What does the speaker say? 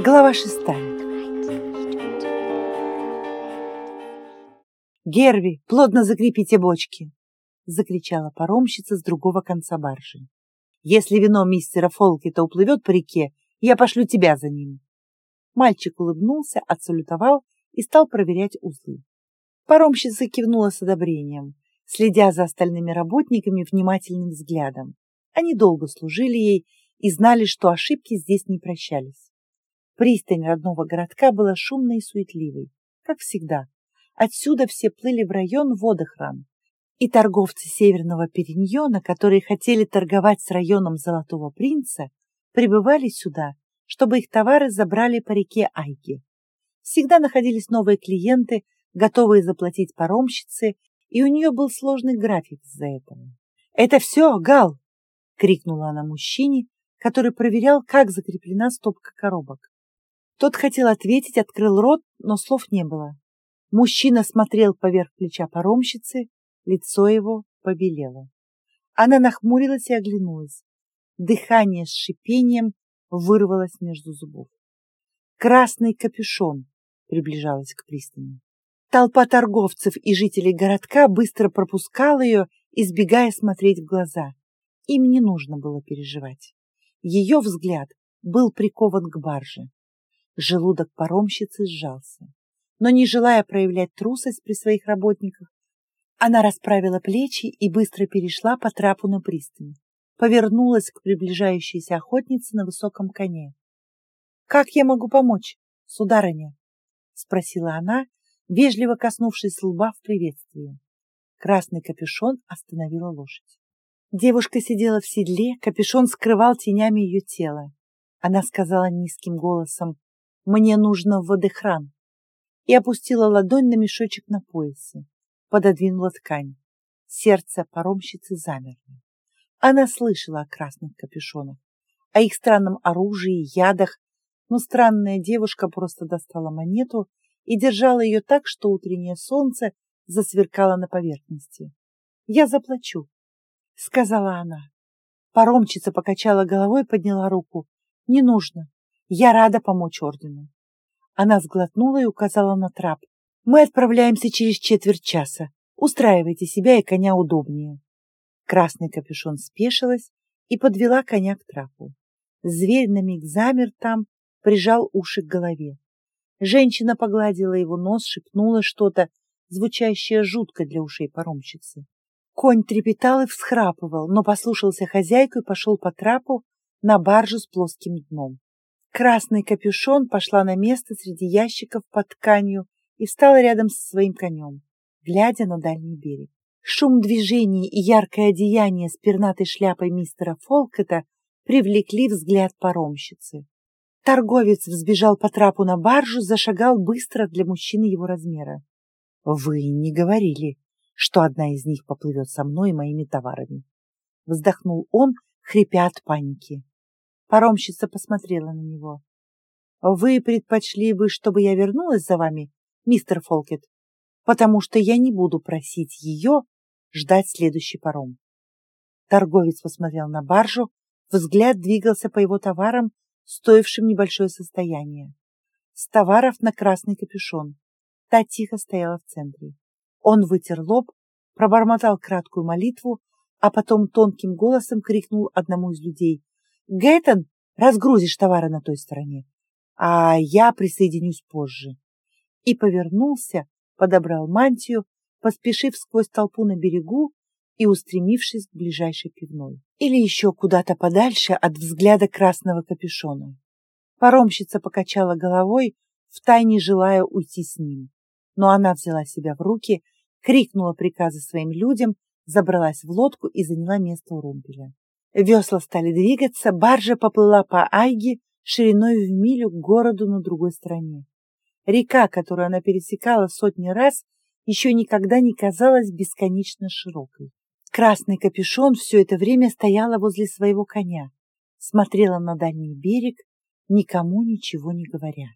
Глава шестая. «Герви, плотно закрепите бочки!» — закричала паромщица с другого конца баржи. «Если вино мистера Фолкета уплывет по реке, я пошлю тебя за ним». Мальчик улыбнулся, отсалютовал и стал проверять узлы. Паромщица кивнула с одобрением, следя за остальными работниками внимательным взглядом. Они долго служили ей и знали, что ошибки здесь не прощались. Пристань родного городка была шумной и суетливой, как всегда. Отсюда все плыли в район водохран. И торговцы Северного Периньона, которые хотели торговать с районом Золотого Принца, прибывали сюда, чтобы их товары забрали по реке Айги. Всегда находились новые клиенты, готовые заплатить паромщице, и у нее был сложный график из-за этого. «Это все, Гал!» — крикнула она мужчине, который проверял, как закреплена стопка коробок. Тот хотел ответить, открыл рот, но слов не было. Мужчина смотрел поверх плеча паромщицы, лицо его побелело. Она нахмурилась и оглянулась. Дыхание с шипением вырвалось между зубов. Красный капюшон приближалась к пристани. Толпа торговцев и жителей городка быстро пропускала ее, избегая смотреть в глаза. Им не нужно было переживать. Ее взгляд был прикован к барже. Желудок паромщицы сжался но не желая проявлять трусость при своих работниках, она расправила плечи и быстро перешла по трапу на пристань, повернулась к приближающейся охотнице на высоком коне. «Как я могу помочь, сударыня?» — спросила она, вежливо коснувшись лба в приветствии. Красный капюшон остановила лошадь. Девушка сидела в седле, капюшон скрывал тенями ее тело. Она сказала низким голосом, «Мне нужно в водохран» и опустила ладонь на мешочек на поясе, пододвинула ткань. Сердце паромщицы замерло. Она слышала о красных капюшонах, о их странном оружии, ядах, но странная девушка просто достала монету и держала ее так, что утреннее солнце засверкало на поверхности. «Я заплачу», — сказала она. Паромщица покачала головой и подняла руку. «Не нужно. Я рада помочь ордену. Она сглотнула и указала на трап. «Мы отправляемся через четверть часа. Устраивайте себя и коня удобнее». Красный капюшон спешилась и подвела коня к трапу. Зверь на миг замер там, прижал уши к голове. Женщина погладила его нос, шепнула что-то, звучащее жутко для ушей паромщицы. Конь трепетал и всхрапывал, но послушался хозяйку и пошел по трапу на баржу с плоским дном. Красный капюшон пошла на место среди ящиков под тканью и встала рядом со своим конем, глядя на дальний берег. Шум движений и яркое одеяние с пернатой шляпой мистера Фолкета привлекли взгляд паромщицы. Торговец взбежал по трапу на баржу, зашагал быстро для мужчины его размера. — Вы не говорили, что одна из них поплывет со мной и моими товарами. Вздохнул он, хрипя от паники. Паромщица посмотрела на него. «Вы предпочли бы, чтобы я вернулась за вами, мистер Фолкет, потому что я не буду просить ее ждать следующий паром». Торговец посмотрел на баржу, взгляд двигался по его товарам, стоившим небольшое состояние. С товаров на красный капюшон. Та тихо стояла в центре. Он вытер лоб, пробормотал краткую молитву, а потом тонким голосом крикнул одному из людей. Гэттон разгрузишь товары на той стороне, а я присоединюсь позже. И повернулся, подобрал мантию, поспешив сквозь толпу на берегу и устремившись к ближайшей пивной. Или еще куда-то подальше от взгляда красного капюшона. Паромщица покачала головой, втайне желая уйти с ним. Но она взяла себя в руки, крикнула приказы своим людям, забралась в лодку и заняла место у румпеля. Весла стали двигаться, баржа поплыла по Айге шириной в милю к городу на другой стороне. Река, которую она пересекала сотни раз, еще никогда не казалась бесконечно широкой. Красный капюшон все это время стояла возле своего коня, смотрела на дальний берег, никому ничего не говоря.